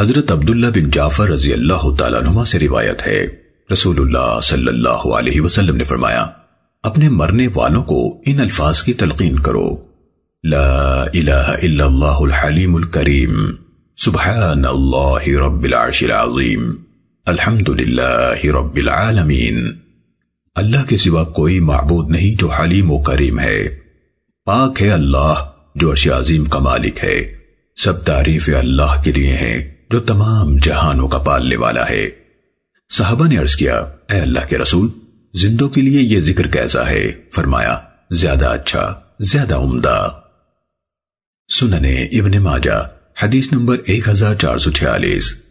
حضرت عبداللہ بن جعفر رضی اللہ تعالیٰ نما سے روایت ہے۔ رسول اللہ صلی اللہ علیہ وسلم نے فرمایا، اپنے مرنے والوں کو ان الفاظ کی تلقین کرو۔ لا الہ الا اللہ الحلیم الكریم سبحان اللہ رب العرش العظیم۔ الحمدللہ رب العالمین۔ اللہ کے سوا کوئی معبود نہیں جو حلیم و کریم ہے۔ پاک ہے اللہ جو عرش عظیم کا مالک ہے۔ سب تعریف اللہ کے لیے ہیں۔ جو تمام جہانوں کا پالنے والا ہے۔ صحابہ نے عرض کیا، اے اللہ کے رسول، زندوں کے لیے یہ ذکر کیسا ہے؟ فرمایا، زیادہ اچھا زیادہ عمدہ۔ سننے ابن ماجہ، حدیث نمبر 1446